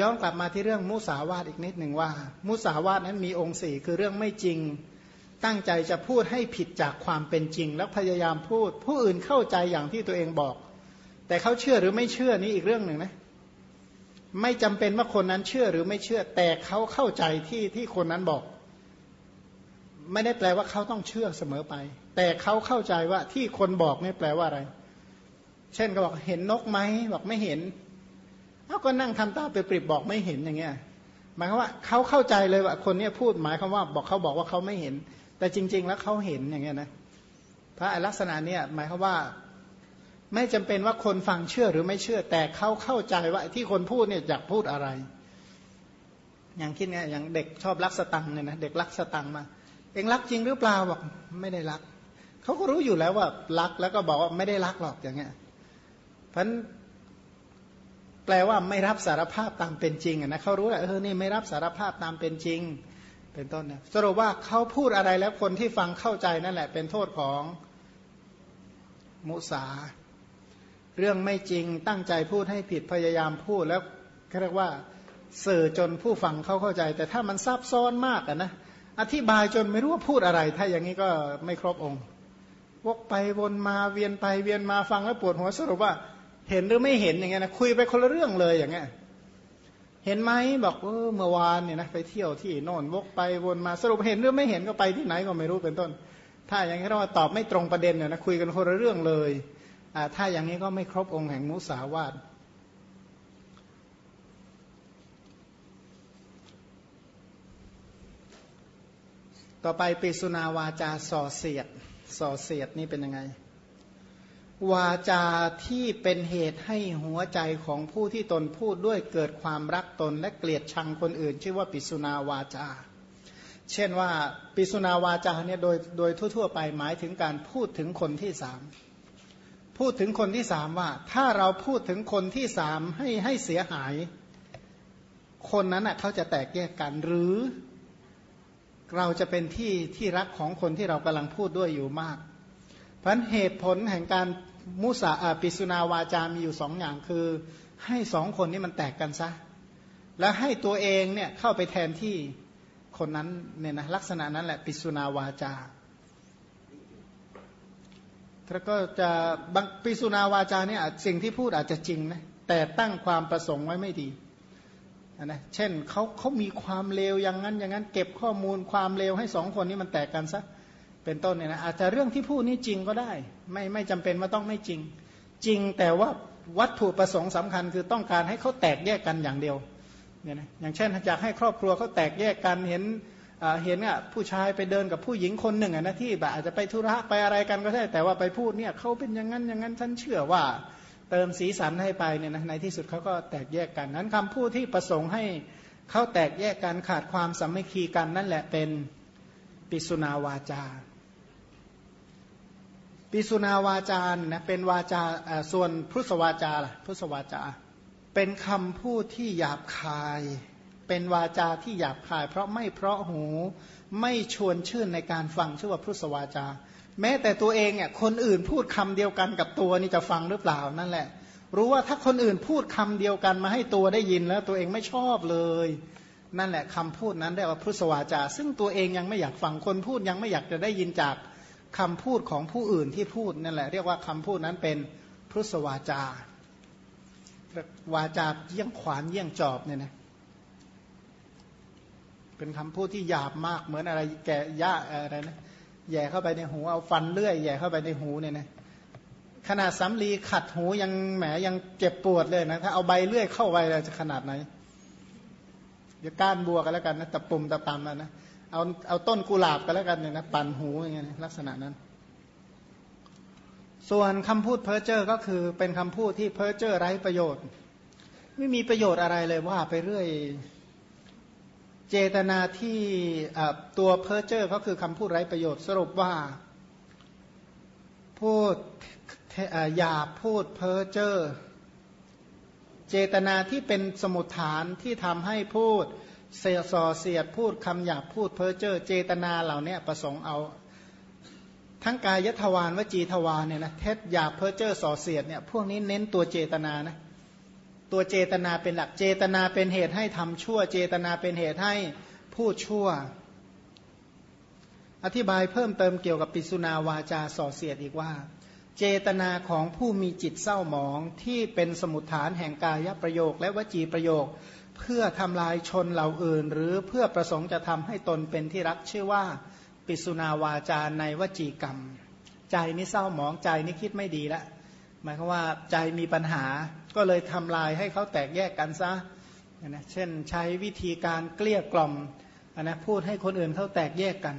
ย้อนกลับมาที่เรื่องมุสาวาทอีกนิดหนึ่งว่า มุสาวาทนั้นมีองค์สี่คือเรื่องไม่จริง ตั้งใจจะพูดให้ผิดจากความเป็นจริง แล้วพยายามพูด ผู้อื่นเข้าใจอย่างที่ตัวเองบอก แต่เขาเชื่อหรือไม่เชื่อนี่อีกเรื่องหนึ่งนะไม่จำเป็นว่าคนนั้นเชื่อหรือไม่เชื่อ แต่เขาเข้าใจที่ที่คนนั้นบอก ไม่ได้แปลว่าเขาต้องเชื่อเสมอไป แต่เขาเข้าใจว่าที่คนบอกนี่แปลว่าอะไร เช่นก็บอกเห็นนกไหมบอกไม่เห็น เขาก็นั่งทำตาเปรียบบอกไม่เห็นอย่างเงี้ยหมายความว่าเขาเข้าใจเลยว่าคนนี้พูดหมายความว่าบอกเขาบอกว่าเขาไม่เห็น แต่จริง ๆ แล้วเขาเห็นอย่างเงี้ยนะพระลักษณะเนี้ยหมายความว่า ไม่จำเป็นว่าคนฟังเชื่อหรือไม่เชื่อ แต่เขาเข้าใจว่าที่คนพูดเนี่ยอยากพูดอะไร อย่างคิดเนี่ยอย่างเด็กชอบรักสตังเนี่ยนะเด็กรักสตังมาเองรักจริงหรือเปล่าบอกไม่ได้รักเขาก็รู้อยู่แล้วว่ารักแล้วก็บอกว่าไม่ได้รักหรอกอย่างเงี้ยเพราะ ลว่าไม่รับสารภาพตามเป็นจริงนะเขารู้แหละเออนี่ไม่รับสารภาพตามเป็นจริง เป็นต้นนะสรุปว่าเขาพูดอะไรแล้วคนที่ฟังเข้าใจนั่นแหละ เป็นโทษของมุสา เรื่องไม่จริงตั้งใจพูดให้ผิดพยายามพูดแล้วเรียกว่าเสื่อจนผู้ฟังเขาเข้าใจ แต่ถ้ามันซับซ้อนมากนะอธิบายจนไม่รู้ว่าพูดอะไร ถ้าอย่างนี้ก็ไม่ครบองค์ วกไปวนมาเวียนไปเวียนมาฟังแล้วปวดหัวสรุปว่า เห็นหรือไม่เห็นอย่างเงี้ยนะคุยไปคนละเรื่องเลยอย่างเงี้ยเห็นไหมบอกเออเมื่อวานเนี่ยนะไปเที่ยวที่โน่นวกไปวนมาสรุปเห็นหรือไม่เห็นก็ไปที่ไหนก็ไม่รู้เป็นต้น ถ้าอย่างนี้เราตอบไม่ตรงประเด็นเนี่ยนะคุยกันคนละเรื่องเลยอ่าถ้าอย่างนี้ก็ไม่ครบองค์แห่งมุสาวาทต่อไปปิสุนาวาจาส่อเสียดส่อเสียดนี่เป็นยังไง วาจาที่เป็นเหตุให้หัวใจของผู้ที่ตนพูดด้วยเกิดความรักตนและเกลียดชังคนอื่น ชื่อว่าปิสุนาวาจา เช่นว่าปิสุนาวาจาเนี่ยโดยโดยทั่ว ๆ ไปหมายถึงการพูดถึงคนที่สามพูดถึงคนที่สามว่า ถ้าเราพูดถึงคนที่สามให้ให้เสียหาย คนนั้นอะเขาจะแตกแยกกันหรือ เราจะเป็นที่ที่รักของคนที่เรากำลังพูดด้วยอยู่มากพันเหตุผลแห่งการ มุสาปิสุนาวาจามีอยู่สองอย่างคือ ให้สองคนนี้มันแตกกันซะ แล้วให้ตัวเองเนี่ยเข้าไปแทนที่คนนั้นเนี่ยนะลักษณะนั้นแหละปิสุนาวาจาแล้วก็จะบางปิสุนาวาจาเนี่ยสิ่งที่พูดอาจจะจริงนะแต่ตั้งความประสงค์ไว้ไม่ดีนะเช่นเขาเขามีความเลวอย่างนั้นอย่างนั้น เก็บข้อมูลความเลวให้สองคนนี้มันแตกกันซะ เป็นต้นเนี่ยนะอาจจะเรื่องที่พูดนี่จริงก็ได้ ไม่ไม่จำเป็นว่าต้องไม่จริง จริงแต่ว่าวัตถุประสงค์สำคัญคือต้องการให้เขาแตกแยกกันอย่างเดียวเนี่ยนะอย่างเช่นอยากให้ครอบครัวเขาแตกแยกกันเห็นเห็นอะผู้ชายไปเดินกับผู้หญิงคนหนึ่งอะนะที่แบบอาจจะไปธุระไปอะไรกันก็ได้ แต่ว่าไปพูดเนี่ยเขาเป็นอย่างนั้นอย่างนั้นฉันเชื่อว่าเติมสีสันให้ไปเนี่ยนะในที่สุดเขาก็แตกแยกกันนั้นคำพูดที่ประสงค์ให้เขาแตกแยกกันขาดความสามัคคีกันนั่นแหละเป็นปิสุนาวาจา ปิสุนาวาจานะเป็นวาจาส่วนพุทธวาจาล่ะพุทธวาจา เป็นคำพูดที่หยาบคาย เป็นวาจาที่หยาบคาย เพราะไม่เพราะหูไม่ชวนชื่นในการฟังชื่อว่าพุทธวาจา แม้แต่ตัวเองเนี่ยคนอื่นพูดคำเดียวกันกับตัวนี่จะฟังหรือเปล่านั่นแหละ รู้ว่าถ้าคนอื่นพูดคำเดียวกันมาให้ตัวได้ยินแล้วตัวเองไม่ชอบเลย นั่นแหละคำพูดนั้นเรียกว่าพุทธวาจา ซึ่งตัวเองยังไม่อยากฟังคนพูดยังไม่อยากจะได้ยินจาก คำพูดของผู้อื่นที่พูดนั่นแหละเรียกว่าคำพูดนั้นเป็นพุทธวาจา วาจาเยี่ยงขวานเยี่ยงจอบเนี่ยนะเป็นคำพูดที่หยาบมากเหมือนอะไรแกย่าอะไรนะแย่เข้าไปในหูเอาฟันเลื่อยแย่เข้าไปในหูเนี่ยนะขนาดสำลีขัดหูยังแหมยังเจ็บปวดเลยนะถ้าเอาใบเลื่อยเข้าไปจะขนาดไหนเดี๋ยวก้านบัวกันแล้วกันนะตะปุ่มตะตำนะ เอาเอาต้นกุหลาบกันแล้วกันเนี่ยนะปั่นหูอย่างเงี้ยลักษณะนั้น ส่วนคำพูดเพ้อเจ้อก็คือเป็นคำพูดที่เพ้อเจ้อไร้ประโยชน์ ไม่มีประโยชน์อะไรเลยว่าไปเรื่อยเจตนาที่ตัวเพ้อเจ้อก็คือคำพูดไร้ประโยชน์สรุปว่าพูดหยาพูดเพ้อเจ้อเจตนาที่เป็นสมุดฐานที่ทำให้พูด เสียสอเสียดพูดคำหยาบพูดเพ้อเจ้อเจตนาเหล่านี้ประสงค์เอา ทั้งกายทวารวจีทวารเนี่ยนะเท็จหยาบเพ้อเจ้อสอเสียดเนี่ยพวกนี้เน้นตัวเจตนานะตัวเจตนาเป็นหลักเจตนาเป็นเหตุให้ทำชั่ว เจตนาเป็นเหตุให้พูดชั่ว อธิบายเพิ่มเติมเกี่ยวกับปิสุนาวาจาส่อเสียดอีกว่า เจตนาของผู้มีจิตเศร้าหมองที่เป็นสมุทฐานแห่งกายประโยคและวจีประโยค เพื่อทำลายชนเหล่าอื่น หรือเพื่อประสงค์จะทำให้ตนเป็นที่รักชื่อว่าปิสุนาวาจาในวจีกรรม ใจนี่เศร้าหมองใจนี่คิดไม่ดีล้วหมายความว่าใจมีปัญหาก็เลยทำลายให้เขาแตกแยกกันซะนะเช่นใช้วิธีการเกลี้ยกล่อมนะพูดให้คนอื่นเขาแตกแยกกัน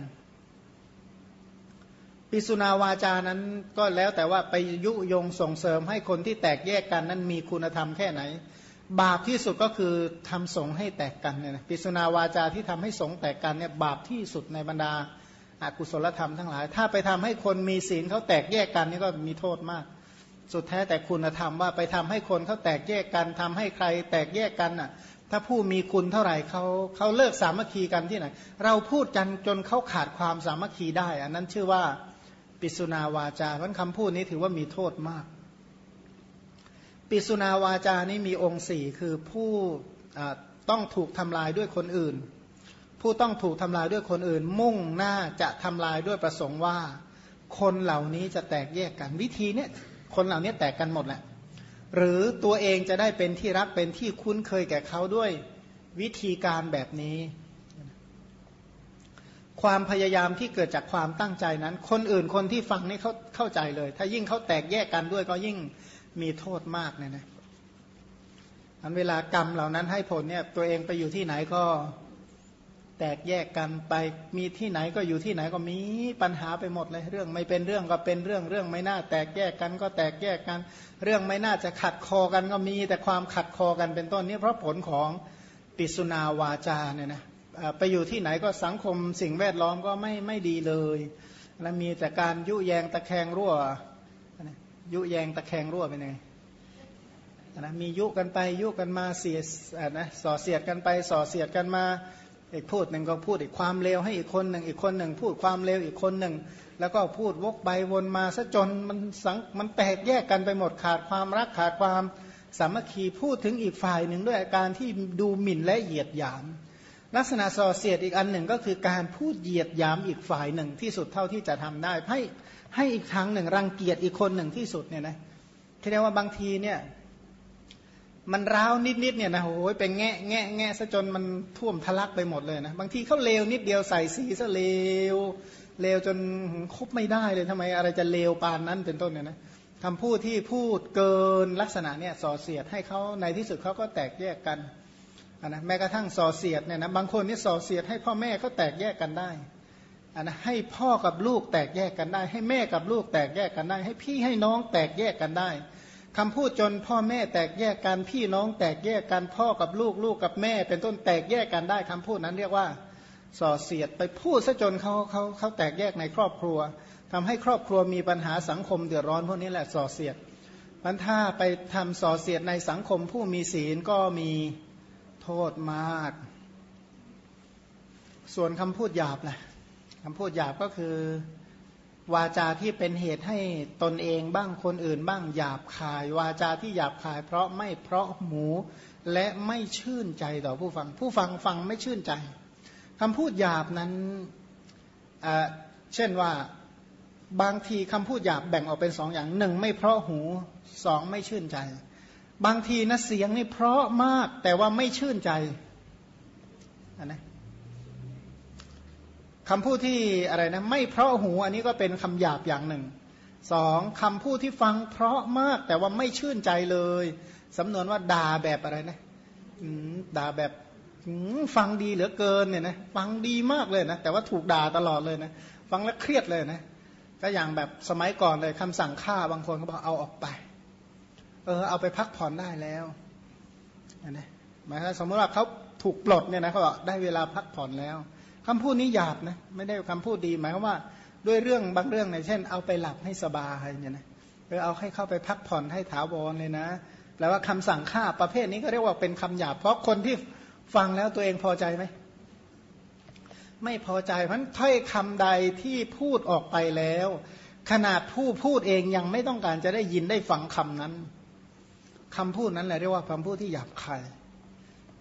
ปิสุนาวาจานั้นก็แล้วแต่ว่าไปยุยงส่งเสริมให้คนที่แตกแยกกันนั้นมีคุณธรรมแค่ไหน บาปที่สุดก็คือทำสงให้แตกกันเนี่ยนะปิสุนาวาจาที่ทำให้สงแตกกันเนี่ยบาปที่สุดในบรรดาอากุศลธรรมทั้งหลาย ถ้าไปทำให้คนมีศีลเขาแตกแยกกันนี่ก็มีโทษมาก สุดแท้แต่คุณธรรมว่าไปทำให้คนเขาแตกแยกกันทำให้ใครแตกแยกกันอะ ถ้าผู้มีคุณเท่าไหร่เขาเขาเลิกสามัคคีกันที่ไหน เราพูดกันจนเขาขาดความสามัคคีได้ อันนั้นชื่อว่าปิสุนาวาจาเพราะคำพูดนี้ถือว่ามีโทษมาก ปิสุนาวาจานี้มีองค์สี่คือผู้ต้องถูกทำลายด้วยคนอื่น ผู้ต้องถูกทำลายด้วยคนอื่น มุ่งหน้าจะทำลายด้วยประสงค์ว่า คนเหล่านี้จะแตกแยกกันวิธีเนี้ยคนเหล่านี้แตกกันหมดแหละหรือตัวเองจะได้เป็นที่รักเป็นที่คุ้นเคยแก่เขาด้วยวิธีการแบบนี้ ความพยายามที่เกิดจากความตั้งใจนั้น คนอื่นคนที่ฟังนี่เขาเข้าใจเลย ถ้ายิ่งเขาแตกแยกกันด้วยก็ยิ่ง มีโทษมากเนี่ยนะอันเวลากรรมเหล่านั้นให้ผลเนี่ยตัวเองไปอยู่ที่ไหนก็แตกแยกกันไปมีที่ไหนก็อยู่ที่ไหนก็มีปัญหาไปหมดเลยเรื่อง ไม่เป็นเรื่องก็เป็นเรื่องเรื่องไม่น่า แตกแยกกันก็แตกแยกกัน เรื่องไม่น่าจะขัดคอกันก็มีแต่ความขัดคอกันเป็นต้นนี้เพราะผลของปิสุนาวาจาเนี่ยนะไปอยู่ที่ไหนก็สังคมสิ่งแวดล้อมก็ไม่ไม่ดีเลย และมีแต่การยุแยงตะแคงรั่ว ยุแยงตะแคงรั่วเป็นไงนะมียุกันไปยุกันมาเสียนะส่อเสียดกันไปส่อเสียดกันมาอีกพูดหนึ่งก็พูดอีกความเลวให้อีกคนหนึ่งอีกคนหนึ่งพูดความเลวอีกคนหนึ่ง แล้วก็พูดวกไปวนมาซะจนมันสังมันแตกแยกกันไปหมดขาดความรักขาดความสามัคคีพูดถึงอีกฝ่ายหนึ่งด้วยอาการที่ดูหมิ่นและเหยียดหยาม ลักษณะส่อเสียดอีกอันหนึ่งก็คือการพูดเหยียดหยามอีกฝ่ายหนึ่งที่สุดเท่าที่จะทำได้ให้ ให้อีกทางหนึ่งรังเกียจอีกคนหนึ่งที่สุดเนี่ยนะที่เรียกว่าบางทีเนี่ย มันร้าวนิดๆเนี่ยนะโอ้ยเป็นแงะแงะแงะซะจนมันท่วมทะลักไปหมดเลยนะบางทีเขาเลวนิดเดียวใส่สีซะเลวเลวจนคบไม่ได้เลยทำไม อะไรจะเลวปานนั้นเป็นต้นเนี่ยนะคำพูดที่พูดเกินลักษณะเนี่ยส่อเสียดให้เขาในที่สุดเขาก็แตกแยกกันนะแม้กระทั่งส่อเสียดเนี่ยนะบางคนนี่ส่อเสียดให้พ่อแม่เขาแตกแยกกันได้ นะให้พ่อกับลูกแตกแยกกันได้ ให้แม่กับลูกแตกแยกกันได้ ให้พี่ให้น้องแตกแยกกันได้คำพูดจนพ่อแม่แตกแยกกันพี่น้องแตกแยกกันพ่อกับลูกลูกกับแม่ เป็นต้นแตกแยกกันได้คำพูดนั้นเรียกว่าส่อเสียดไปพูดซะจนเขาเขาเขาแตกแยกในครอบครัวทำให้ครอบครัวมีปัญหาสังคมเดือดร้อนพวกนี้แหละส่อเสียดมันถ้าไปทำส่อเสียดในสังคมผู้มีศีลก็มีโทษมาก ส่วนคำพูดหยาบนะ คำพูดหยาบก็คือ วาจาที่เป็นเหตุให้ตนเองบ้างคนอื่นบ้างหยาบคาย วาจาที่หยาบคาย เพราะไม่เพราะหมูและไม่ชื่นใจต่อผู้ฟัง ผู้ฟังฟังไม่ชื่นใจคำพูดหยาบนั้นเช่นว่าบางทีคำพูดหยาบแบ่งออกเป็นสองอย่างหนึ่งไม่เพราะหูสองไม่ชื่นใจ บางทีนะเสียงนี่เพราะมากแต่ว่าไม่ชื่นใจนนะ คำพูดที่อะไรนะไม่เพราะหูอันนี้ก็เป็นคำหยาบอย่างหนึ่งสองคำพูดที่ฟังเพราะมากแต่ว่าไม่ชื่นใจเลยสำนวนว่าด่าแบบอะไรนะด่าแบบฟังดีเหลือเกินเนี่ยนะฟังดีมากเลยนะแต่ว่าถูกด่าตลอดเลยนะฟังแล้วเครียดเลยนะก็อย่างแบบสมัยก่อนเลยคำสั่งฆ่าบางคนเขาบอกเอาออกไป เออ เอาไปพักผ่อนได้แล้วนะหมายถึงสมมติว่าเขาถูกปลดเนี่ยนะเขาบอกได้เวลาพักผ่อนแล้ว คำพูดนี้หยาบนะไม่ได้คำพูดดีหมายความว่าด้วยเรื่องบางเรื่องเนี่ยเช่น เอาไปหลับให้สบายเนี่ยนะหรือเอาให้เข้าไปพักผ่อนให้ถาวรเลยนะแปลว่าคำสั่งฆ่าประเภทนี้ก็เรียกว่าเป็นคำหยาบ เพราะคนที่ฟังแล้วตัวเองพอใจไหมไม่พอใจเพราะถ้อยคำใดที่พูดออกไปแล้ว ขนาดผู้พูดเองยังไม่ต้องการจะได้ยินได้ฟังคำนั้นคำพูดนั้นแหละเรียกว่าคำพูดที่หยาบคาย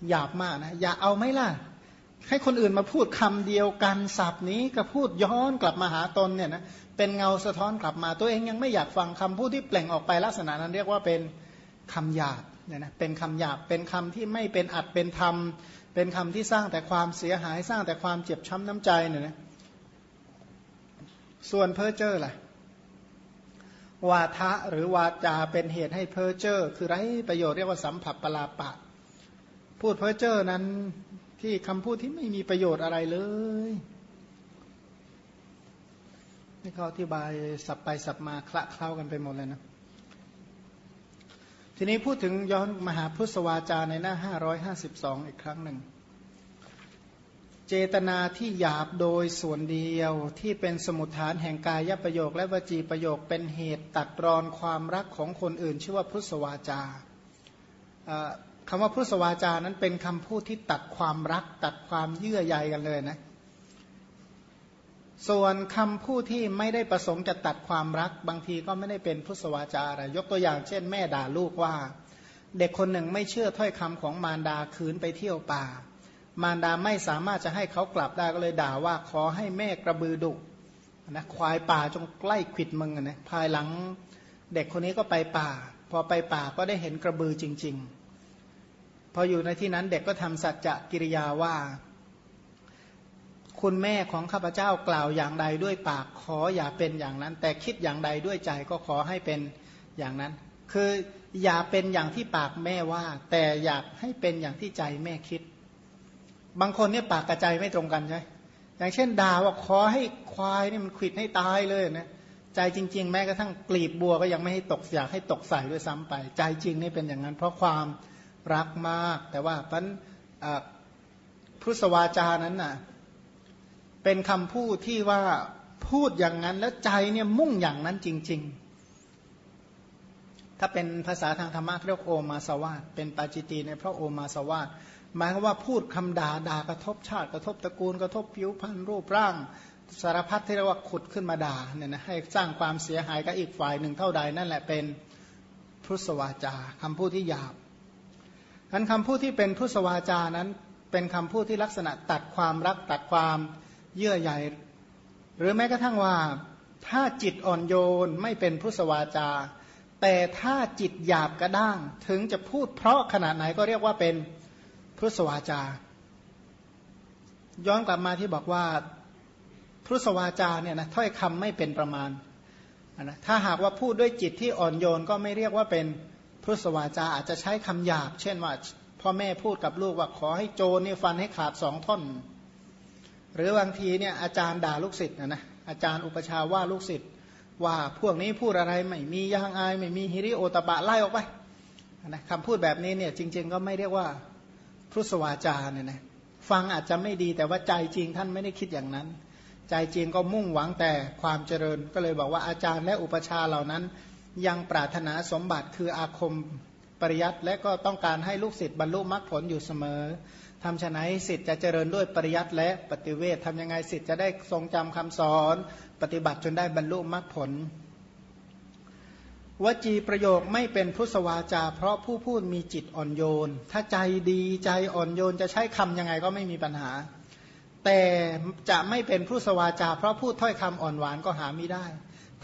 หยาบมากนะอย่าเอาไหมล่ะ ให้คนอื่นมาพูดคำเดียวกันศัพท์นี้ก็พูดย้อนกลับมาหาตนเนี่ยนะเป็นเงาสะท้อนกลับมา ตัวเองยังไม่อยากฟังคำพูดที่เปล่งออกไปลักษณะนั้นเรียกว่าเป็นคำหยาบเนี่ยนะเป็นคำหยาบเป็นคำที่ไม่เป็นอัดเป็นธรรม เป็นคำที่สร้างแต่ความเสียหายสร้างแต่ความเจ็บช้ำน้ำใจเนี่ยนะส่วนเพ้อเจ้อล่ะวาทะหรือวาจาเป็นเหตุให้เพ้อเจ้อคือไรประโยชน์เรียกว่าสัมผัสปลาปะ พูดเพ้อเจ้อนั้น ที่คำพูดที่ไม่มีประโยชน์อะไรเลยนี่เขาอธิบายสับไปสับมาคละเคล้ากันไปหมดเลยนะ ทีนี้พูดถึงย้อนมหาพุทธวาจาในหน้า 552 อีกครั้งหนึ่ง เจตนาที่หยาบโดยส่วนเดียวที่เป็นสมุทฐานแห่งกายประโยคและวจีประโยคเป็นเหตุตัดรอนความรักของคนอื่น ชื่อว่าพุทธวาจา คำว่าพุทธวาจานั้นเป็นคำพูดที่ตัดความรัก ตัดความเยื่อใยกันเลยนะ ส่วนคำพูดที่ไม่ได้ประสงค์จะตัดความรัก บางทีก็ไม่ได้เป็นพุทธวาจาอะไรยกตัวอย่างเช่น แม่ด่าลูกว่า เด็กคนหนึ่งไม่เชื่อถ้อยคำของมารดาคืนไปเที่ยวป่า มารดาไม่สามารถจะให้เขากลับได้ก็เลยด่าว่าขอให้แม่กระบือดุนะควายป่าจงใกล้ขิดมึงนะภายหลังเด็กคนนี้ก็ไปป่า พอไปป่าก็ได้เห็นกระบือจริง ๆ พออยู่ในที่นั้นเด็กก็ทำสัจจะกิริยาว่า คุณแม่ของข้าพเจ้ากล่าวอย่างใดด้วยปากขออย่าเป็นอย่างนั้น แต่คิดอย่างใดด้วยใจก็ขอให้เป็นอย่างนั้น คืออย่าเป็นอย่างที่ปากแม่ว่า แต่อยากให้เป็นอย่างที่ใจแม่คิด บางคนเนี่ยปากกระใจไม่ตรงกันใช่อย่างเช่นด่าว่าขอให้ควายนี่มันขิดให้ตายเลยนะใจจริง ๆ แม้กระทั่งกลีบบัวก็ยังไม่ให้ตกอยากให้ตกใส่ด้วยซ้ำไป ใจจริงนี่เป็นอย่างนั้น เพราะความ รักมาก แต่ว่าพันพุทธวาจานั้นน่ะเป็นคำพูดที่ว่าพูดอย่างนั้นแล้วใจเนี่ยมุ่งอย่างนั้นจริง ๆ ถ้าเป็นภาษาทางธรรมะเรียกโอมาสวาตเป็นปาจิตีในพระโอมาสวาตหมายความว่าพูดคำด่าด่ากระทบชาติ กระทบตระกูลกระทบผิวพรรณรูปร่าง สารพัดที่เรียกว่าขุดขึ้นมาด่าเนี่ยนะให้สร้างความเสียหายกับอีกฝ่ายหนึ่งเท่าใดนั่นแหละเป็นพุทธวาจาคำพูดที่หยาบ นั้นคำพูดที่เป็นพุทธวาจานั้น เป็นคำพูดที่ลักษณะตัดความรักตัดความเยื่อใยหรือแม้กระทั่งว่าถ้าจิตอ่อนโยนไม่เป็นพุทธวาจา แต่ถ้าจิตหยาบกระด้าง ถึงจะพูดเพราะขนาดไหนก็เรียกว่าเป็นพุทธวาจา ย้อนกลับมาที่บอกว่าพุทธวาจาเนี่ยนะถ้อยคำไม่เป็นประมาณนะถ้าหากว่าพูดด้วยจิตที่อ่อนโยนก็ไม่เรียกว่าเป็น พุทธวาจาอาจจะใช้คำหยาบ เช่นว่าพ่อแม่พูดกับลูกว่าขอให้โจรนี่ฟันให้ขาดสองท่อน หรือบางทีเนี่ยอาจารย์ด่าลูกศิษย์นะนะอาจารย์อุปชาว่าลูกศิษย์ว่าพวกนี้พูดอะไรไม่มียางอายไม่มีฮิริโอตบะไล่ออกไปนะคำพูดแบบนี้เนี่ยจริง ๆ ก็ไม่เรียกว่าพุทธวาจาเนี่ยนะฟังอาจจะไม่ดีแต่ว่าใจจริงท่านไม่ได้คิดอย่างนั้น ใจจริงก็มุ่งหวังแต่ความเจริญก็เลยบอกว่าอาจารย์และอุปชาเหล่านั้น ยังปรารถนาสมบัติคืออาคมปริยัติและก็ต้องการให้ลูกศิษย์บรรลุมรรคผลอยู่เสมอทำฉะไหนศิษย์จะเจริญด้วยปริยัติและปฏิเวททำยังไงศิษย์จะได้ทรงจำคำสอน ปฏิบัติจนได้บรรลุมรรคผล วจีประโยคไม่เป็นพุทธวาจา เพราะผู้พูดมีจิตอ่อนโยน ถ้าใจดีใจอ่อนโยนจะใช้คำยังไงก็ไม่มีปัญหา แต่จะไม่เป็นพุทธวาจา เพราะพูดถ้อยคำอ่อนหวานก็หาไม่ได้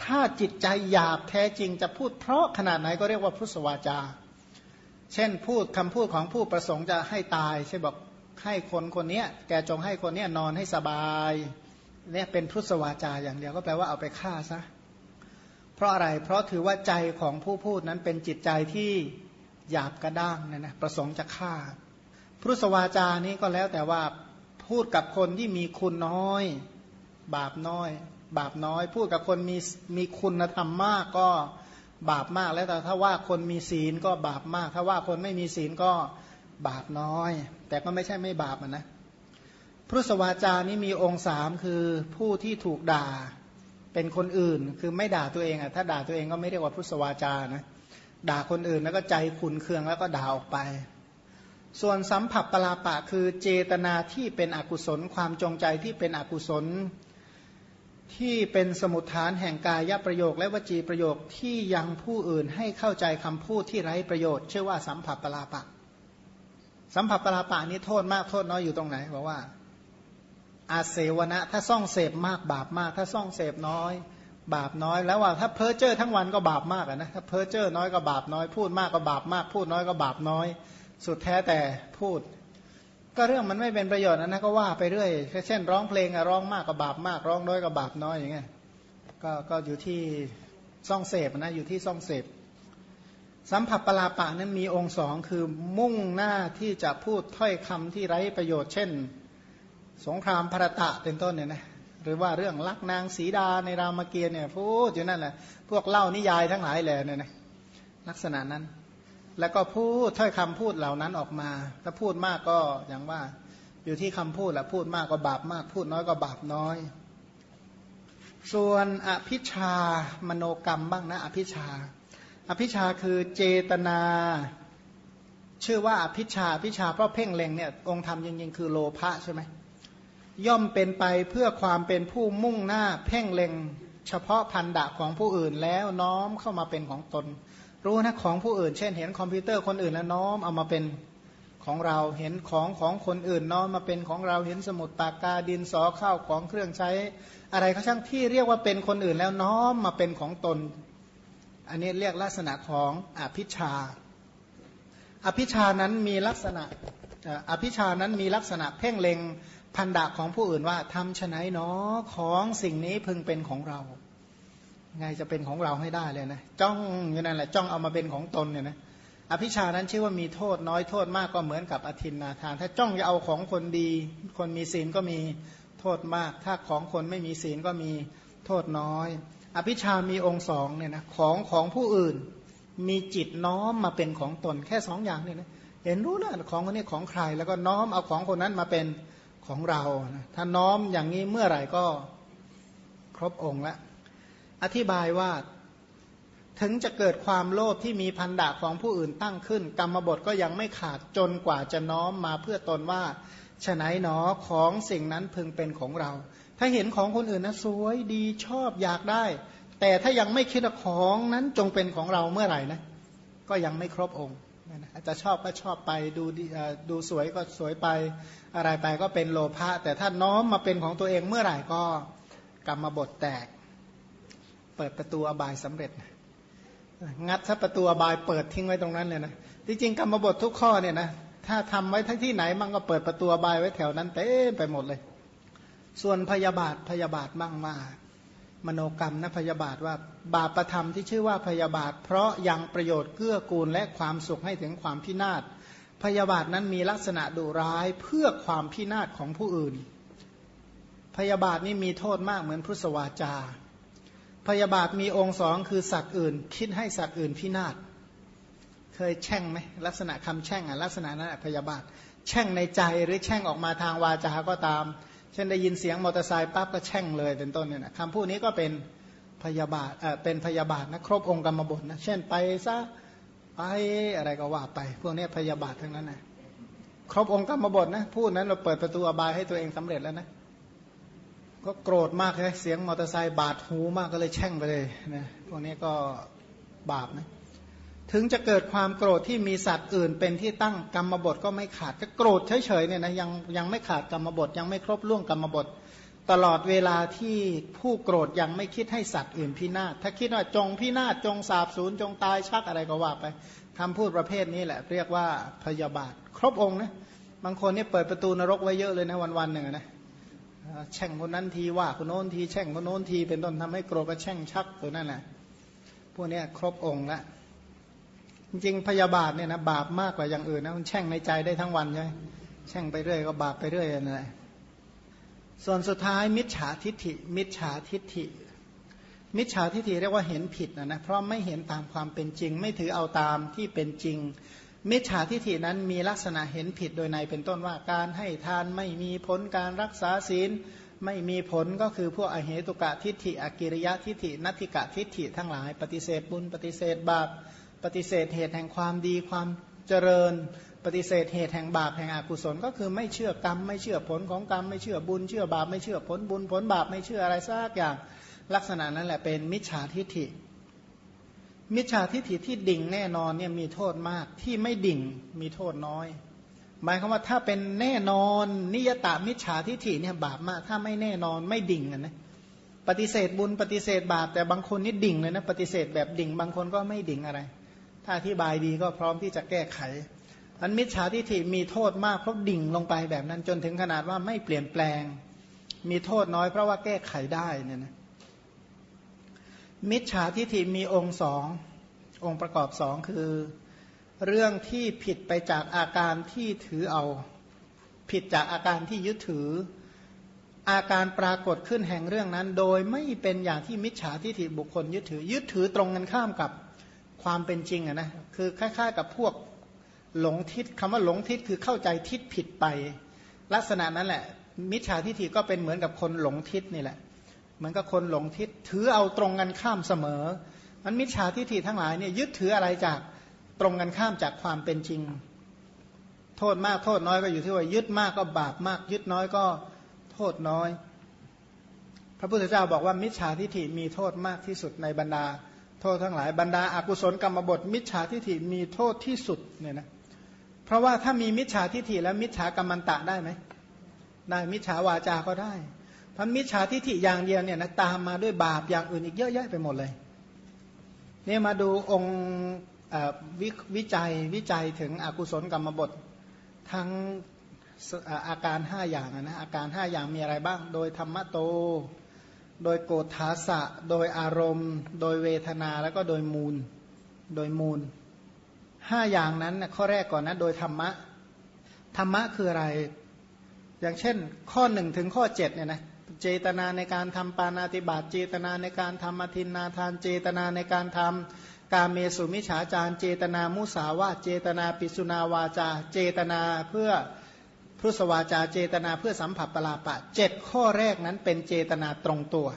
ถ้าจิตใจหยาบแท้จริงจะพูดเพราะขนาดไหนก็เรียกว่าพุทธวาจา เช่นพูดคำพูดของผู้ประสงค์จะให้ตายใช่บอกให้คนคนนี้แกจงให้คนนี้นอนให้สบายเนี่ยเป็นพุทธวาจาอย่างเดียวก็แปลว่าเอาไปฆ่าซะเพราะอะไร เพราะถือว่าใจของผู้พูดนั้นเป็นจิตใจที่หยาบกระด้างนะนะประสงค์จะฆ่าพุทธวาจานี้ก็แล้วแต่ว่าพูดกับคนที่มีคุณน้อย บาปน้อย บาปน้อย พูดกับคนมีมีคุณธรรมมากก็บาปมากแล้วแต่ถ้าว่าคนมีศีลก็บาปมาก ถ้าว่าคนไม่มีศีลก็บาปน้อย แต่ก็ไม่ใช่ไม่บาปนะพุทธวาจานี้มีองค์สามคือผู้ที่ถูกด่าเป็นคนอื่น คือไม่ด่าตัวเองอะถ้าด่าตัวเองก็ไม่เรียกว่าพุทธวาจานะด่าคนอื่นแล้วก็ใจขุนเคืองแล้วก็ด่าออกไป ส่วนสัมผัสปลาปะคือเจตนาที่เป็นอกุศลความจงใจที่เป็นอกุศล ที่เป็นสมุทฐานแห่งกายประโยคและวจีประโยคที่ยังผู้อื่นให้เข้าใจคำพูดที่ไร้ประโยชน์ชื่อว่าสัมผัสปลาปะ สัมผัสปลาปะนี้โทษมากโทษน้อยอยู่ตรงไหนบอกว่า อาเสวนะถ้าซ่องเสพมากบาปมาก ถ้าซ่องเสพน้อย บาปน้อยแล้วว่าถ้าเพ้อเจ้อทั้งวันก็บาปมากนะถ้าเพ้อเจ้อน้อยก็บาปน้อย พูดมากก็บาปมาก พูดน้อยก็บาปน้อย สุดแท้แต่พูด ก็เรื่องมันไม่เป็นประโยชน์นะก็ว่าไปเรื่อยเช่นร้องเพลงอะร้องมากก็บบาปมากร้องน้อยก็บบาปน้อยอย่างเงี้ยก็ก็อยู่ที่ซ่องเสพนะอยู่ที่ซ่องเสพสัมผัสปลาปะนั้นมีองค์สองคือมุ่งหน้าที่จะพูดถ้อยคำที่ไร้ประโยชน์ เช่น สงครามพระตะเป็นต้นเนี่ยนะหรือว่าเรื่องลักนางสีดาในรามเกียรติเนี่ยพูดอยู่นั่นแหละพวกเล่านิยายทั้งหลายแหละเนี่ยนะลักษณะนั้น แล้วก็พูดถ้อยคำพูดเหล่านั้นออกมา ถ้าพูดมากก็อย่างว่า อยู่ที่คำพูดแหละพูดมากก็บาปมาก พูดน้อยก็บาปน้อย ส่วนอภิชามโนกรรมบ้างนะอภิชา อภิชาคือเจตนา ชื่อว่าอภิชาอภิชาเพราะเพ่งเล็งเนี่ยองค์ธรรมจริงๆคือโลภะใช่ไหมย่อมเป็นไปเพื่อความเป็นผู้มุ่งหน้าเพ่งเล็ง เฉพาะพันดะของผู้อื่นแล้วน้อมเข้ามาเป็นของตน รู้นะของผู้อื่น เช่น เห็นคอมพิวเตอร์คนอื่นแล้วน้อมเอามาเป็นของเราเห็นของของคนอื่นน้อมมาเป็นของเราเห็นสมุดปากกาดินสอข้าวของเครื่องใช้ อะไรก็ช่างที่เรียกว่าเป็นคนอื่นแล้วน้อมมาเป็นของตน อันนี้เรียกลักษณะของอภิชา อภิชานั้นมีลักษณะอภิชานั้นมีลักษณะเพ่งเล็งพันดะของผู้อื่นว่าทำชนะเนาะของสิ่งนี้พึงเป็นของเรา ไงจะเป็นของเราให้ได้เลยนะจ้องอยู่นั่นแหละจ้องเอามาเป็นของตนเนี่ยนะอภิชานั้นชื่อว่ามีโทษน้อยโทษมากก็เหมือนกับอธินนาทาน ถ้าจ้องจะเอาของคนดี คนมีศีลก็มีโทษมาก ถ้าของคนไม่มีศีลก็มีโทษน้อย อภิชามีองค์สองเนี่ยนะของของผู้อื่น มีจิตน้อมมาเป็นของตนแค่สองอย่างเนี่ยนะเห็นรู้นะของคนนี้ของใคร แล้วก็น้อมเอาของคนนั้นมาเป็นของเรานะถ้าน้อมอย่างนี้เมื่อไหร่ก็ครบองค์แล้ว อธิบายว่าถึงจะเกิดความโลภที่มีพันดะของผู้อื่นตั้งขึ้น กรรมบทก็ยังไม่ขาดจนกว่าจะน้อมมาเพื่อตนว่าฉะไหนหนอของสิ่งนั้นพึงเป็นของเรา ถ้าเห็นของคนอื่นนะสวยดีชอบอยากได้ แต่ถ้ายังไม่คิดว่าของนั้นจงเป็นของเราเมื่อไหร่นะ ก็ยังไม่ครบองค์อาจจะชอบก็ชอบไปดูดูสวยก็สวยไปอะไรไปก็เป็นโลภะแต่ถ้าน้อมมาเป็นของตัวเองเมื่อไหร่ก็กรรมบทแตก เปิดประตูอบายสำเร็จ งัดถ้าประตูอบายเปิดทิ้งไว้ตรงนั้นเลยนะที่จริงกรรมบททุกข้อเนี่ยนะถ้าทำไว้ทั้งที่ไหนมันก็เปิดประตูอบายไว้แถวนั้นเต็มไปหมดเลย ส่วนพยาบาทพยาบาทบ้างว่ามโนกรรมนะพยาบาทว่าบาปประธรรมที่ชื่อว่าพยาบาท เพราะยังประโยชน์เกื้อกูลและความสุขให้ถึงความพินาศพยาบาทนั้นมีลักษณะดุร้ายเพื่อความพินาศของผู้อื่น พยาบาทนี่มีโทษมากเหมือนพุทธวาจา พยาบาทมีองค์สองคือสัตว์อื่น คิดให้สัตว์อื่นพินาศเคยแช่งไหมลักษณะคำแช่งอะลักษณะนั้นพยาบาท แช่งในใจหรือแช่งออกมาทางวาจาก็ตาม เช่นได้ยินเสียงมอเตอร์ไซค์ปั๊บก็แช่งเลยเป็นต้นเนี่ยนะคำพูดนี้ก็เป็นพยาบาทเออเป็นพยาบาทนะครบองค์กรรมบทนะเช่นไปซะไปอะไรก็ว่าไป พวกนี้พยาบาททั้งนั้นนะครบองค์กรรมบทนะพูดนั้นเราเปิดประตูอบายให้ตัวเองสำเร็จแล้วนะ ก็โกรธมากเลยเสียงมอเตอร์ไซค์บาดหูมากก็เลยแช่งไปเลยนะพวกนี้ก็บาปนะถึงจะเกิดความโกรธที่มีสัตว์อื่น เป็นที่ตั้งกรรมบทก็ไม่ขาดก็โกรธเฉยๆเนี่ยนะยังยังไม่ขาดกรรมบทยังไม่ครบล่วงกรรมบท ตลอดเวลาที่ผู้โกรธยังไม่คิดให้สัตว์อื่นพินาศถ้าคิดว่าจงพินาศจงสาบสูญจงตายชักอะไรก็ว่าไปคำพูดประเภทนี้แหละ เรียกว่าพยาบาท ครบองค์นะบางคนนี่เปิดประตูนรกไว้เยอะเลยนะวันๆหนึ่งนะ แช่งคนนั้นทีว่าคนโน้นทีแช่งคนโน้นทีเป็นต้นทำให้โกรธก็แช่งชักตัวนั่นแหละพวกนี้ครบองค์ละจริงพยาบาทเนี่ยนะบาปมากกว่าอย่างอื่นนะมันแช่งในใจได้ทั้งวันใช่แช่งไปเรื่อยก็บาปไปเรื่อยนั่นแหละส่วนสุดท้ายมิจฉาทิฏฐิ มิจฉาทิฏฐิ มิจฉาทิฏฐิเรียกว่าเห็นผิดนะนะเพราะไม่เห็นตามความเป็นจริง ไม่ถือเอาตามที่เป็นจริง มิจฉาทิฏฐินั้นมีลักษณะเห็นผิดโดยในเป็นต้นว่าการให้ทานไม่มีผลการรักษาศีลไม่มีผลก็คือพวกอเหตุกะทิฏฐิอกิริยะทิฏฐินัตถิกะทิฏฐิทั้งหลาย ปฏิเสธบุญ ปฏิเสธบาป ปฏิเสธเหตุแห่งความดีความเจริญ ปฏิเสธเหตุแห่งบาปแห่งอกุศล ก็คือไม่เชื่อกรรม ไม่เชื่อผลของกรรม ไม่เชื่อบุญ เชื่อบาปไม่เชื่อผลบุญผลบาปไม่เชื่ออะไรสักอย่าง ลักษณะนั้นแหละเป็นมิจฉาทิฏฐิ มิจฉาทิฏฐิที่ดิ่งแน่นอนเนี่ยมีโทษมากที่ไม่ดิ่งมีโทษน้อย หมายความว่าถ้าเป็นแน่นอนนิยตามิจฉาทิฏฐิเนี่ยบาปมาก ถ้าไม่แน่นอนไม่ดิ่งนะปฏิเสธบุญปฏิเสธบาปแต่บางคนนี่ดิ่งเลยนะปฏิเสธแบบดิ่ง บางคนก็ไม่ดิ่งอะไร ถ้าอธิบายดีก็พร้อมที่จะแก้ไขอันมิจฉาทิฏฐิมีโทษมากเพราะดิ่งลงไปแบบนั้นจนถึงขนาดว่าไม่เปลี่ยนแปลง มีโทษน้อยเพราะว่าแก้ไขได้เนี่ยนะ มิจฉาทิฏฐิมีองค์สององค์ประกอบสองคือ เรื่องที่ผิดไปจากอาการที่ถือเอา ผิดจากอาการที่ยึดถือ อาการปรากฏขึ้นแห่งเรื่องนั้น โดยไม่เป็นอย่างที่มิจฉาทิฏฐิบุคคลยึดถือ ยึดถือตรงกันข้ามกับความเป็นจริงอะนะคือคล้ายๆกับพวกหลงทิศคำว่าหลงทิศคือเข้าใจทิศผิดไป ลักษณะนั้นแหละ มิจฉาทิฏฐิก็เป็นเหมือนกับคนหลงทิศนี่แหละ มือนกับคนหลงทิศถือเอาตรงกันข้ามเสมอ มันมิจฉาทิฏฐิทั้งหลายเนี่ยยึดถืออะไรจากตรงกันข้ามจากความเป็นจริง โทษมากโทษน้อยก็อยู่ที่ว่ายึดมากก็บาปมาก ยึดน้อยก็โทษน้อย พระพุทธเจ้าบอกว่ามิจฉาทิฏฐิมีโทษมากที่สุดในบรรดา โทษทั้งหลายบรรดาอากุศลกรรมบท มิจฉาทิฏฐิมีโทษที่สุดเนี่ยนะเพราะว่าถ้ามีมิจฉาทิฏฐิแล้วมิจฉากรรมันตะได้ไหมได้มิจฉาวาจาก็ได้ พันมิจฉาทิฏฐิอย่างเดียวเนี่ยนะตามมาด้วยบาปอย่างอื่นอีกเยอะแยะไปหมดเลยเนี่ยมาดูองค์ววิจัยวิจัยถึงอกุศลกรรมบททั้งอาการห้าอย่างนะอาการห้าอย่างมีอะไรบ้าง โดยธรรมโต โดยโกฏาสะ โดยอารมณ์ โดยเวทนาแล้วก็โดยมูล โดยมูลห้าอย่างนั้นข้อแรกก่อนนะโดยธรรมะธรรมะคืออะไร อย่างเช่น ข้อหนึ่งถึงข้อเจ็ดเนี่ยนะ เจตนาในการทำปานาติบาตเจตนาในการทำอธินนาทานเจตนาในการทำการเมสุมิฉาจารเจตนามุสาวาเจตนาปิสุนาวาจา เจตนาเพื่อพุทธวาจาเจตนาเพื่อสัมผัสปลาปะเจ็ดข้อแรกนั้นเป็นเจตนาตรงตัว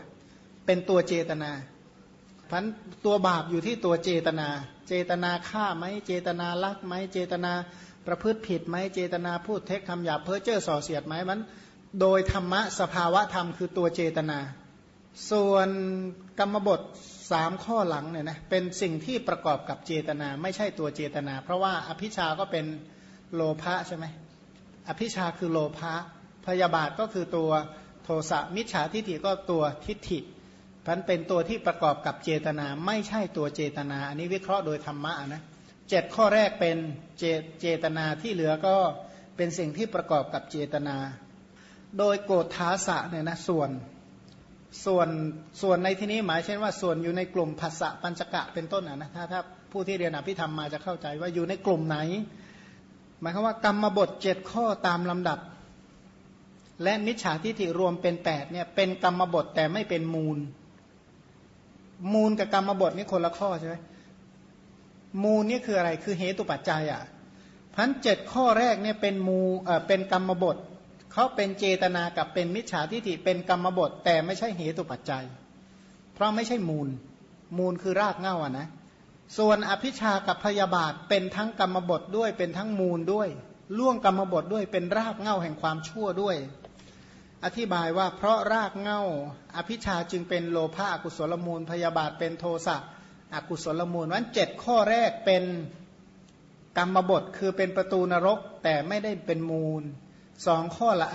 เป็นตัวเจตนาพันตัวบาปอยู่ที่ตัวเจตนา เจตนาฆ่าไหมเจตนาลักไหมเจตนาประพฤติผิดไหมเจตนาพูดเท็จคำหยาเพ้อเจ้อส่อเสียดไหมมัน โดยธรรมะสภาวะธรรมคือตัวเจตนา ส่วนกรรมบทสามข้อหลังเนี่ยนะเป็นสิ่งที่ประกอบกับเจตนา ไม่ใช่ตัวเจตนา เพราะว่าอภิชาก็เป็นโลภะใช่ไหมอภิชาคือโลภะพยาบาทก็คือตัวโทสะมิจฉาทิฏฐิก็ตัวทิฏฐิพันเป็นตัวที่ประกอบกับเจตนา ไม่ใช่ตัวเจตนา อันนี้วิเคราะห์โดยธรรมะนะเจ็ดข้อแรกเป็นเจเจตนาที่เหลือก็เป็นสิ่งที่ประกอบกับเจตนา โดยโกฏาสะเนี่ยนะส่วนส่วนส่วนในที่นี้หมายเช่นว่าส่วนอยู่ในกลุ่มภาษะปัญจกะเป็นต้นนะถ้าถ้าผู้ที่เรียนอภิธรรมมาจะเข้าใจว่าอยู่ในกลุ่มไหน หมายความว่ากรรมบทเจ็ดข้อตามลำดับ และมิจฉาทิฏฐิรวมเป็นแปดเนี่ยเป็นกรรมบทแต่ไม่เป็นมูล มูลกับกรรมบทนี่คนละข้อใช่ไหมมูลนี่คืออะไรคือเหตุปัจจัยอะพันเจ็ดข้อแรกเนี่ยเป็นมูเอ่อเป็นกรรมบท เขาเป็นเจตนากับเป็นมิจฉาทิฏฐิเป็นกรรมบท แต่ไม่ใช่เหตุปัจจัย เพราะไม่ใช่มูล มูลคือรากเง่าอะนะ ส่วนอภิชากับพยาบาทเป็นทั้งกรรมบทด้วยเป็นทั้งมูลด้วย ล่วงกรรมบทด้วยเป็นรากเง่าแห่งความชั่วด้วย อธิบายว่าเพราะรากเง่า อภิชาจึงเป็นโลภะอกุศลมูล พยาบาทเป็นโทสะอกุศลมูลวันเจ็ดข้อแรกเป็นกรรมบทคือเป็นประตูนรกแต่ไม่ได้เป็นมูล สองข้อละ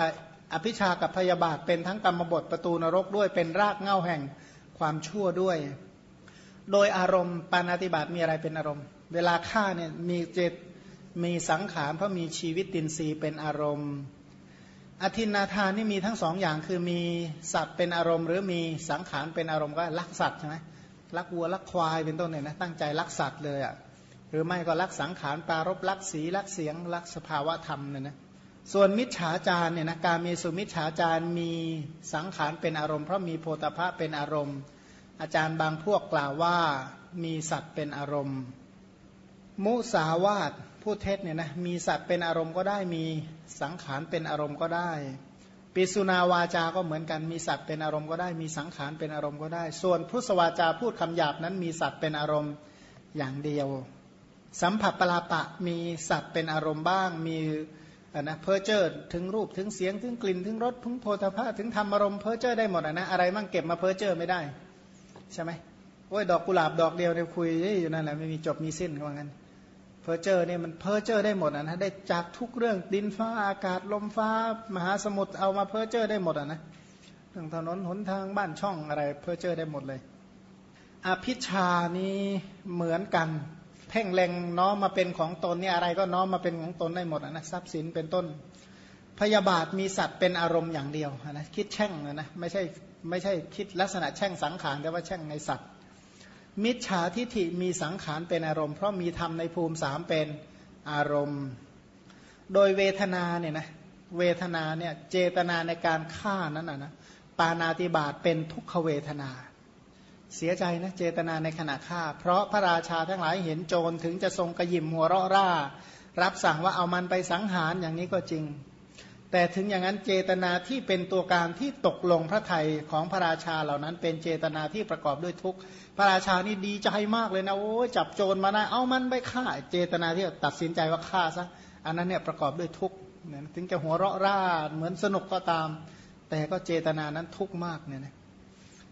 อภิชากับพยาบาทเป็นทั้งกรรมบทประตูนรกด้วยเป็นรากเง่าแห่งความชั่วด้วย โดยอารมณ์ปานาติบาตมีอะไรเป็นอารมณ์ เวลาฆ่าเนี่ยมีเจตมีสังขารเพราะมีชีวิตตินทรีย์เป็นอารมณ์ อธินาทานนี่มีทั้งสองอย่างคือมีสัตว์เป็นอารมณ์ หรือมีสังขารเป็นอารมณ์ก็ลักสัตว์ใช่ไหมลักวัวลักควายเป็นต้นเนี่ยนะตั้งใจลักสัตว์เลยอะ่ะหรือไม่ก็ลักสังขารปารบลักสีลักเสียงลักสภาวะธรรมเนี่ยนะ ส่วนมิจฉาจารเนี่ยนะการมีสุมิจฉาจารมีสังขารเป็นอารมณ์เพราะมีโพธพะเป็นอารมณ์ อาจารย์บางพวกกล่าวว่ามีสัตว์เป็นอารมณ์ มุสาวาตผู้เทศเนี่ยนะมีสัตว์เป็นอารมณ์ก็ได้มีสังขารเป็นอารมณ์ก็ได้ ปิสุนาวาจาก็เหมือนกันมีสัตว์เป็นอารมณ์ก็ได้มีสังขารเป็นอารมณ์ก็ได้ ส่วนพุทธวาจาพูดคำหยาบนั้นมีสัตว์เป็นอารมณ์อย่างเดียว สัมผัปปลาปะมีสัตว์เป็นอารมณ์บ้างมี นะเพ้อเจ้อถึงรูปถึงเสียงถึงกลิ่นถึงรสถึงโผฏฐัพพะถึงธรรมารมณ์เพ้อเจ้อได้หมดนะอะไรมั่งเก็บมาเพ้อเจ้อไม่ได้ ใช่ไหมโอ้ยดอกกุหลาบดอกเดียวเนี่ยคุยอยู่นั่นแหละไม่มีจบมีสิ้นว่างั้นเพ้อเจ้อเนี่ยมันเพ้อเจ้อได้หมดอะนะได้จากทุกเรื่องดินฟ้าอากาศลมฟ้ามหาสมุทรเอามาเพ้อเจ้อได้หมดอะนะเรื่องถนนหนทางบ้านช่องอะไรเพ้อเจ้อได้หมดเลย อภิชานี้เหมือนกัน พ่งเล็งน้อมมาเป็นของตนเนี่ยอะไรก็น้อมมาเป็นของตนได้หมดนะทรัพย์สินเป็นต้น พยาบาทมีสัตว์เป็นอารมณ์อย่างเดียวนะคิดแช่งนะไม่ใช่ไม่ใช่คิดลักษณะแช่งสังขารแต่ว่าแช่งในสัตว์ มิจฉาทิฐิมีสังขารเป็นอารมณ์ เพราะมีธรรมในภูมิสามเป็นอารมณ์ โดยเวทนาเนี่ยนะเวทนาเนี่ยเจตนาในการฆ่านั้นนะนะปานาติบาตเป็นทุกขเวทนา เสียใจนะเจตนาในขณะฆ่า เพราะพระราชาทั้งหลายเห็นโจรถึงจะทรงกระยิมหัวเราะร่า รับสั่งว่าเอามันไปสังหารอย่างนี้ก็จริง แต่ถึงอย่างนั้นเจตนาที่เป็นตัวการที่ตกลงพระไทยของพระราชาเหล่านั้น เป็นเจตนาที่ประกอบด้วยทุกข์พระราชานี่ดีใจมากเลยนะโอ้จับโจรมาได้เอามันไปฆ่า เจตนาที่ตัดสินใจว่าฆ่าซะอันนั้นเนี่ยประกอบด้วยทุกข์ถึงจะหัวเราะร่าเหมือนสนุกก็ตาม แต่ก็เจตนานั้นทุกข์มากเนี่ยนะ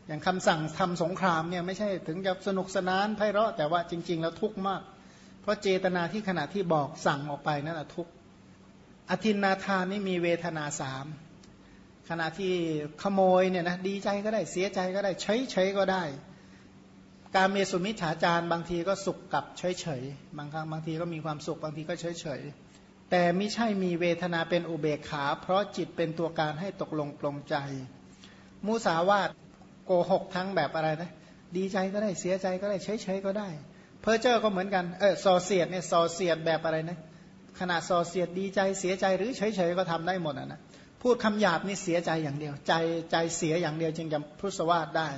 อย่างคำสั่งทำสงครามเนี่ยไม่ใช่ถึงจะสนุกสนานไพเราะแต่ว่าจริง ๆ แล้วทุกข์มาก เพราะเจตนาที่ขณะที่บอกสั่งออกไปนั่นแหะทุกข์อธินนาทานนี่มีเวทนาสามขณะที่ขโมยเนี่ยนะดีใจก็ได้เสียใจก็ได้เฉยเฉยก็ได้ การเมสุมิฉาจารบางทีก็สุขกับเฉยเฉยบางครั้งบางทีก็มีความสุขบางทีก็เฉยเฉยแต่ไม่ใช่มีเวทนาเป็นอุเบกขา เพราะจิตเป็นตัวการให้ตกลงปลงใจ มุสาวาต โกหกทั้งแบบอะไรนะดีใจก็ได้เสียใจก็ได้เฉยๆก็ได้ เพอเจอร์ก็เหมือนกันเออซอเสียดเนี่ยซอเสียดแบบอะไรนะขณะซอเสียดดีใจเสียใจหรือเฉยๆก็ทำได้หมดอะนะพูดคำหยาบนี่เสียใจอย่างเดียว ใจใจเสียอย่างเดียวจึงจะพุทธวาสได้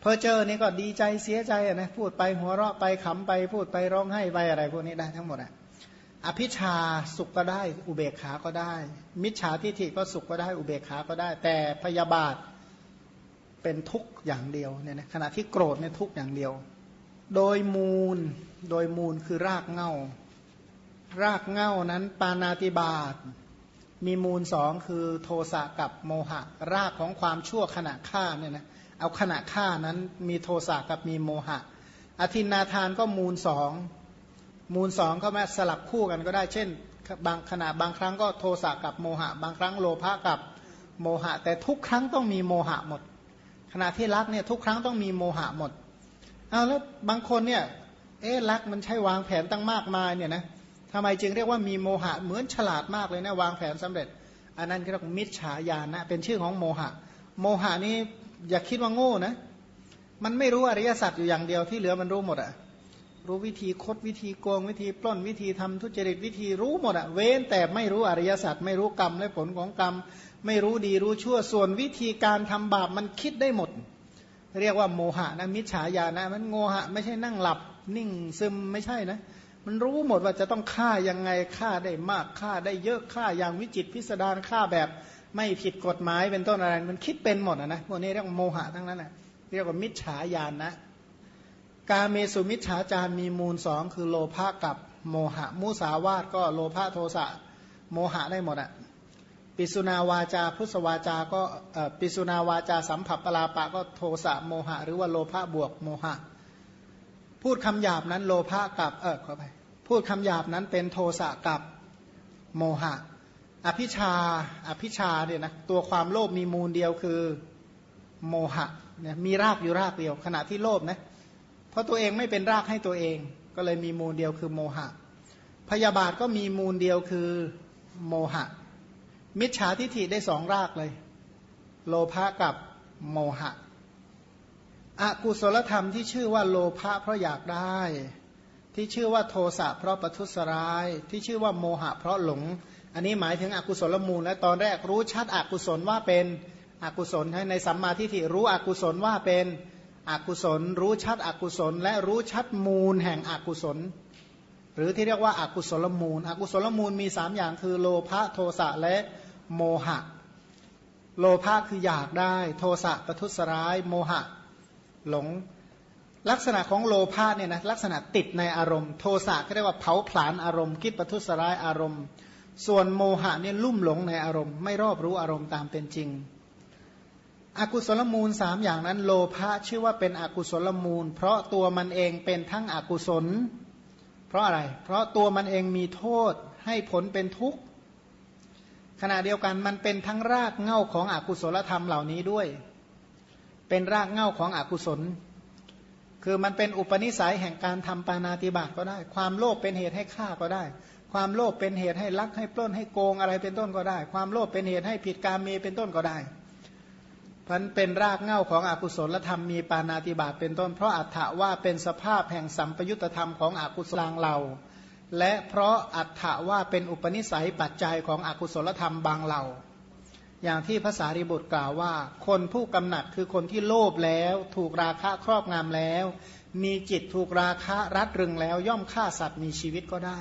เพอเจอนี่ก็ดีใจเสียใจนะพูดไปหัวเราะไปขำไปพูดไปร้องไห้ไปอะไรพวกนี้ได้ทั้งหมดอะอภิชาสุขก็ได้ อุเบกขาก็ได้ มิจฉาทิฏฐิก็สุขก็ได้อุเบกขาก็ได้ แต่พยาบาท เป็นทุกข์อย่างเดียวเนี่ยนะขณะที่โกรธเนี่ยทุกข์อย่างเดียว โดยมูลโดยมูลคือรากเง่า รากเง่านั้นปานาติบาตมีมูลสองคือโทสะกับโมหะ รากของความชั่วขณะฆ่าเนี่ยนะเอาขณะฆ่านั้นมีโทสะกับมีโมหะ อธินาทานก็มูลสองมูลสองก็มาสลับคู่กันก็ได้ เช่น บางขณะบางครั้งก็โทสะกับโมหะ บางครั้งโลภะกับโมหะ แต่ทุกครั้งต้องมีโมหะหมด ขณะที่รักเนี่ยทุกครั้งต้องมีโมหะหมดเอาแล้วบางคนเนี่ย เอ๊ะรักมันใช่วางแผนตั้งมากมายเนี่ยนะทำไมจึงเรียกว่ามีโมหะเหมือนฉลาดมากเลยนะวางแผนสำเร็จ อันนั้นเรียกว่ามิจฉาญาณนะเป็นชื่อของโมหะ โมหะนี้อย่าคิดว่าโง่นะ มันไม่รู้อริยสัจอยู่อย่างเดียวที่เหลือมันรู้หมดอะรู้วิธีคดวิธีโกงวิธีปล้นวิธีทำทุจริตวิธีรู้หมดอะเว้นแต่ไม่รู้อริยสัจไม่รู้กรรมและผลของกรรม ไม่รู้ดีรู้ชั่วส่วนวิธีการทำบาปมันคิดได้หมด เรียกว่าโมหะนะมิจฉาญาณนะมันโงหะ ไม่ใช่นั่งหลับ นิ่งซึมไม่ใช่นะ มันรู้หมดว่าจะต้องฆ่ายังไงฆ่าได้มากฆ่าได้เยอะฆ่าอย่างวิจิตพิสดารฆ่าแบบไม่ผิดกฎหมายเป็นต้นอะไร มันคิดเป็นหมดนะพวกนี้เรียกโมหะทั้งนั้นแหละเรียกว่ามิจฉาญาณนะกาเมสุมิจฉาจารมีมูลสองคือโลภะกับโมหะ มุสาวาตก็โลภะโทสะโมหะได้หมดอะ ปิสุนาวาจาพุทธวาจาก็ปิสุนาวาจาสัมผัสปลาปะก็โทสะโมหะ หรือว่าโลภะบวกโมหะ พูดคำหยาบนั้นโลภะกับเออขอไปพูดคำหยาบนั้นเป็นโทสะกับโมหะ อภิชาอภิชาเนี่ยนะตัวความโลภมีมูลเดียวคือโมหะเนี่ยมีรากอยู่รากเดียว ขณะที่โลภนะเพราะตัวเองไม่เป็นรากให้ตัวเอง ก็เลยมีมูลเดียวคือโมหะ พยาบาทก็มีมูลเดียวคือโมหะ มิจฉาทิฏฐิได้สองรากเลย โลภะกับโมหะอกุศลธรรมที่ชื่อว่าโลภะเพราะอยากได้ ที่ชื่อว่าโทสะเพราะประทุษร้าย ที่ชื่อว่าโมหะเพราะหลง อันนี้หมายถึงอกุศลมูลและตอนแรกรู้ชัดอกุศลว่าเป็นอกุศลในสัมมาทิฏฐิรู้อกุศลว่าเป็นอกุศล รู้ชัดอกุศล และรู้ชัดมูลแห่งอกุศล หรือที่เรียกว่าอากุศลมูล อกุศลมูลมีสามอย่างคือโลภะโทสะและ โมหะ โลภะคืออยากได้ โทสะประทุษร้าย โมหะ หลงลักษณะของโลภะเนี่ยนะลักษณะติดในอารมณ์ โทสะก็เรียกว่าเผาผลาญอารมณ์คิดประทุษร้ายอารมณ์ ส่วนโมหะเนี่ยลุ่มหลงในอารมณ์ ไม่รอบรู้อารมณ์ตามเป็นจริง อกุศลมูลสามอย่างนั้น โลภะชื่อว่าเป็นอกุศลมูล เพราะตัวมันเองเป็นทั้งอกุศล เพราะอะไร เพราะตัวมันเองมีโทษให้ผลเป็นทุกข์ ขณะเดียวกันมันเป็นทั้งรากเง่าของอกุศลธรรมเหล่านี้ด้วย เป็นรากเง่าของอกุศล คือมันเป็นอุปนิสัยแห่งการทำปานาติบาตก็ได้ ความโลภเป็นเหตุให้ฆ่าก็ได้ ความโลภเป็นเหตุให้ลักให้ปล้นให้โกงอะไรเป็นต้นก็ได้ ความโลภเป็นเหตุให้ผิดการเมเป็นต้นก็ได้พันเป็นรากเง่าของอกุศลธรรมมีปานาติบาตเป็นต้น เพราะอัฏฐว่าเป็นสภาพแห่งสัมปยุตธรรมของอกุศลางเหล่า และเพราะอัฏฐว่าเป็นอุปนิสัยปัจจัยของอกุศลธรรมบางเหล่า อย่างที่ภาษาริบุตรกล่าวว่า คนผู้กำหนัดคือคนที่โลภแล้ว ถูกราคะครอบงำแล้ว มีจิตถูกราคะรัดรึงแล้ว ย่อมฆ่าสัตว์มีชีวิตก็ได้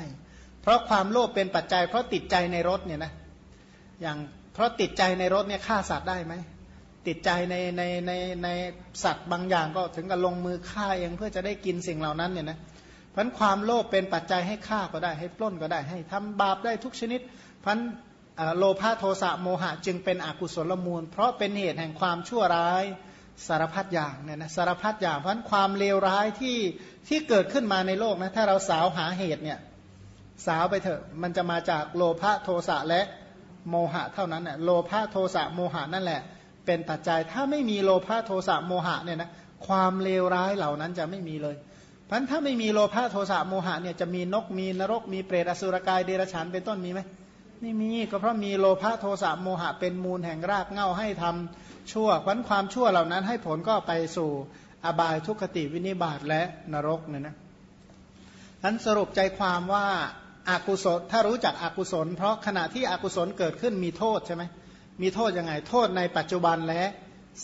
เพราะความโลภเป็นปัจจัย เพราะติดใจในรถเนี่ยนะอย่างเพราะติดใจในรถเนี่ยฆ่าสัตว์ได้ไหมติดใจในในในในสัตว์บางอย่างก็ถึงกับลงมือฆ่าเองเพื่อจะได้กินสิ่งเหล่านั้นเนี่ยนะ พันความโลภเป็นปัจจัยให้ฆ่าก็ได้ ให้ปล้นก็ได้ ให้ทำบาปได้ทุกชนิดพันโลภะโทสะโมหะจึงเป็นอกุศลมูล เพราะเป็นเหตุแห่งความชั่วร้ายสารพัดอย่างเนี่ยนะสารพัดอย่างเพราะความเลวร้ายที่ที่เกิดขึ้นมาในโลกนะถ้าเราสาวหาเหตุเนี่ยสาวไปเถอะมันจะมาจากโลภะโทสะและโมหะเท่านั้นน่ะโลภะโทสะโมหะนั่นแหละ เป็นปัจจัยถ้าไม่มีโลภะโทสะโมหะเนี่ยนะความเลวร้ายเหล่านั้นจะไม่มีเลย พราะถ้าไม่มีโลภะโทสะโมหะเนี่ยจะมีนกมีนรกมีเปรตอสุรกายเดรัจฉานเป็นต้นมีไหมไม่มีก็เพราะมีโลภะโทสะโมหะเป็นมูลแห่งรากเง่าให้ทำชั่วพราะความชั่วเหล่านั้นให้ผลก็ไปสู่อบายทุกขติวินิบาตและนรกเนี่ยนะท่านสรุปใจความว่าอากุศลถ้ารู้จักอากุศล เพราะขณะที่อกุศลเกิดขึ้นมีโทษใช่ไหมมีโทษยังไง โทษในปัจจุบันและ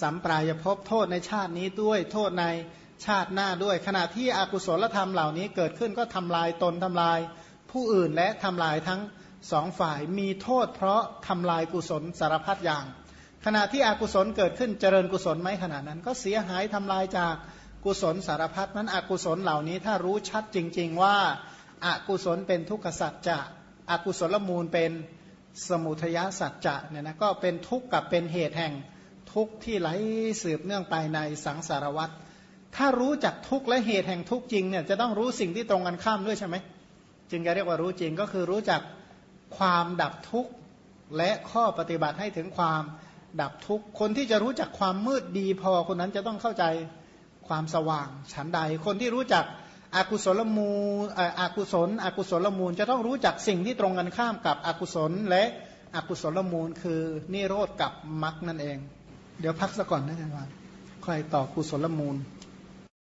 สัมปรายภพโทษในชาตินี้ด้วยโทษใน ชาติหน้าด้วย ขณะที่อกุศลธรรมเหล่านี้เกิดขึ้นก็ทำลายตนทำลายผู้อื่นและทำลายทั้งสองฝ่ายมีโทษเพราะทำลายกุศลสารพัดอย่าง ขณะที่อกุศลเกิดขึ้นเจริญกุศลไหมขณะนั้น ก็เสียหายทำลายจากกุศลสารพัดนั้นอกุศลเหล่านี้ถ้ารู้ชัดจริง ๆ ว่าอากุศลเป็นทุกขสัจจะอกุศลมูลเป็นสมุทยสัจจะเนี่ยนะก็เป็นทุกข์กับเป็นเหตุแห่งทุกข์ที่ไหลสืบเนื่องไปในสังสารวัฏ ถ้ารู้จักทุกข์และเหตุแห่งทุกข์จริงเนี่ยจะต้องรู้สิ่งที่ตรงกันข้ามด้วยใช่ไหมจึงจะเรียกว่ารู้จริงก็คือรู้จักความดับทุกข์และข้อปฏิบัติให้ถึงความดับทุกข์คนที่จะรู้จักความมืดดีพอคนนั้นจะต้องเข้าใจความสว่างฉันใด คนที่รู้จักอากุศลมูลอากุศลอกุศลมูล จะต้องรู้จักสิ่งที่ตรงกันข้ามกับอกุศลและอกุศลมูล คือนิโรธกับมรรคนั่นเอง เดี๋ยวพักสักก่อนนะอาจารย์ค่อยต่อกุศลมูล